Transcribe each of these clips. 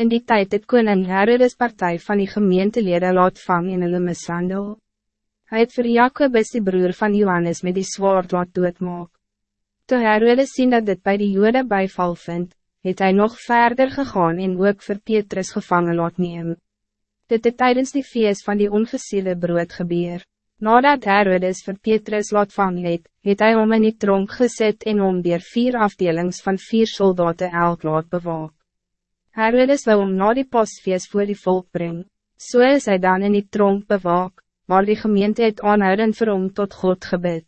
In die tijd het koning Herodes partij van die gemeentelede laat vang in hulle mishandel. Hy het vir Jacobus die broer van Johannes met die zwaard laat doodmaak. Toe Herodes sien dat dit bij die jode bijval vind, het hij nog verder gegaan en ook vir Petrus gevangen laat neem. Dit het tijdens die feest van die ongesiele brood gebeur. Nadat Herodes vir Petrus laat vang het, het hy om in die tronk gezet en om dier vier afdelings van vier soldaten elk laat bewaak. Herodes wil om na die pasfeest voor die volk brengen. So is hij dan in die tronk bewaak, maar die gemeente het aanhouden vir hom tot God gebid.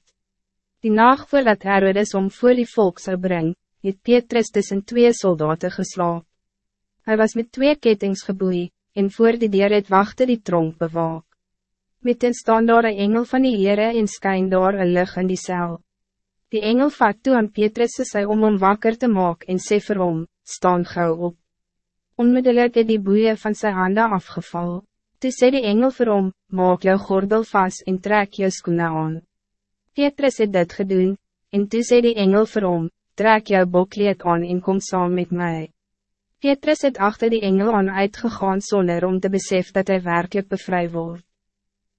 Die nacht voordat Herodes om voor die volk zou brengen, het Petrus tussen twee soldaten geslaap. Hij was met twee kettings geboeid, en voor die deur het wachte die tronk bewaak. Met een staan daar een engel van die Heere en skyn daar een lig in die cel. Die engel vat toe aan Petrus sy om hom wakker te maken en sê vir hom, staan gauw op. Onmiddellijk het die boeien van zijn handen afgeval. Toe sê die engel vir hom, maak jou gordel vast en trek jou skoene aan. Petrus het dit gedoen, en toe sê die engel vir hom, trek jou bokleed aan en kom saam met mij. Petrus het achter die engel aan uitgegaan zonder om te besef dat hij werkelijk bevrijd wordt.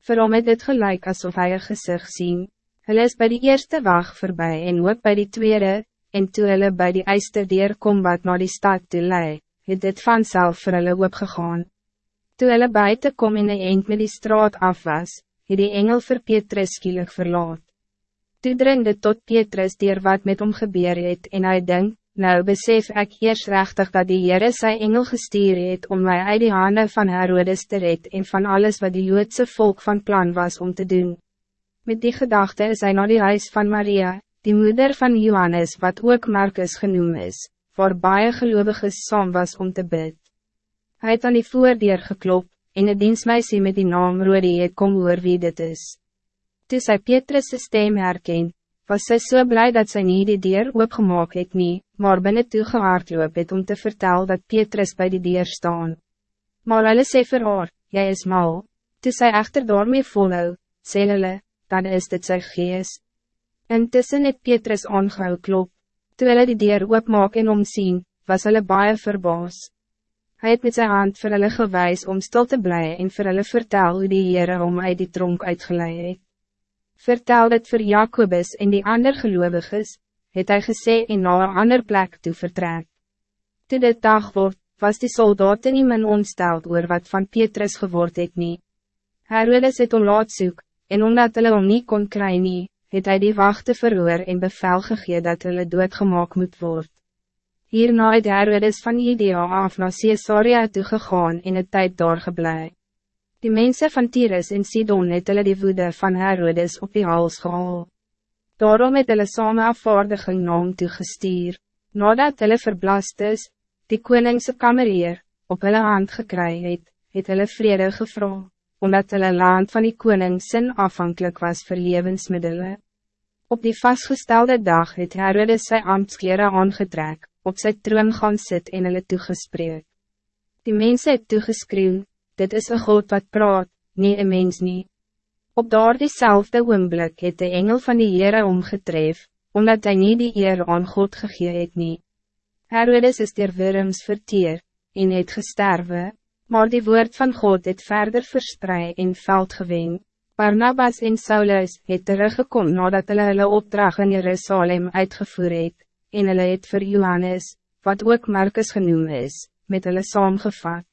Vir hom het dit gelijk alsof hij een gezicht zien. Hulle is bij die eerste wacht voorbij en ook bij die tweede, en toe hulle by die eister kom wat na die stad toe leid het dit vanzelf vir hulle opgegaan. Toe hulle buiten kom en een eind met die straat af was, het die engel vir Petrus skielik verlaat. Toe dring dit tot Petrus dier wat met hom gebeur het en hy denk, nou besef ik eers rechtig dat die Heere sy engel gestuur het om mij uit die handen van Herodes te red en van alles wat die Joodse volk van plan was om te doen. Met die gedachte is hy naar die huis van Maria, die moeder van Johannes wat ook Marcus genoemd is, waar baie geloviges saam was om te bid. Hij het aan die voordeur geklop, en het dienstmeisie met die naam Rodi het kom hoor wie dit is. Toe sy Petrus' stem herken, was sy so blij dat sy nie die deur oopgemaak het nie, maar binnen toe gehaardloop het om te vertellen dat Petrus bij die deur staan. Maar hulle sê vir haar, jy is mal, toe sy echter daarmee volhou, sê hulle, dan is dit sy gees. Intussen het Petrus aangehou klop, Toe hulle die deur oopmaak en omsien, was hulle baie verbaas. Hij het met zijn hand vir hulle gewys om stil te bly en vir hulle vertel hoe die Heere om uit die tronk uitgeleid het. Vertel dit voor Jacobus en die ander geloviges, het hy gesê en na een ander plek toe vertrek. Toe dit dag word, was die soldaten nie min ontsteld oor wat van Petrus geword het nie. Herodes het om laat soek, en omdat hulle om nie kon kry nie, het hij die wachten verhoor en bevel gegee dat hulle doodgemaak moet word. Hierna het Herodes van Idea af na Caesarea toegegaan en het tijd doorgeblij. Die mensen van Tyrus en Sidon het hulle die woede van Herodes op die hals gehaal. Daarom het hulle same afvaardiging na hom toegestuur, nadat hulle verblast is, die koningse kamerier, op hulle hand gekry het, het hulle vrede gevra, omdat hulle land van die koning sin afhankelijk was voor levensmiddelen. Op die vastgestelde dag het Herodes sy ambtskleren aangetrek, op sy troon gaan sit en hulle toegespreek. Die mense het toegeskreeuw, dit is een God wat praat, nie een mens nie. Op daar diezelfde oomblik het de engel van die Heere omgetref, omdat hij niet die eer aan God gegee het nie. Herodes is der wurms verteer, en het gesterwe, maar die woord van God het verder verspreid in veld gewend. Barnabas en Saulus het teruggekom nadat hulle hulle opdracht in Jerusalem uitgevoer het, en hulle het vir Johannes, wat ook Marcus genoemd is, met hulle saamgevat.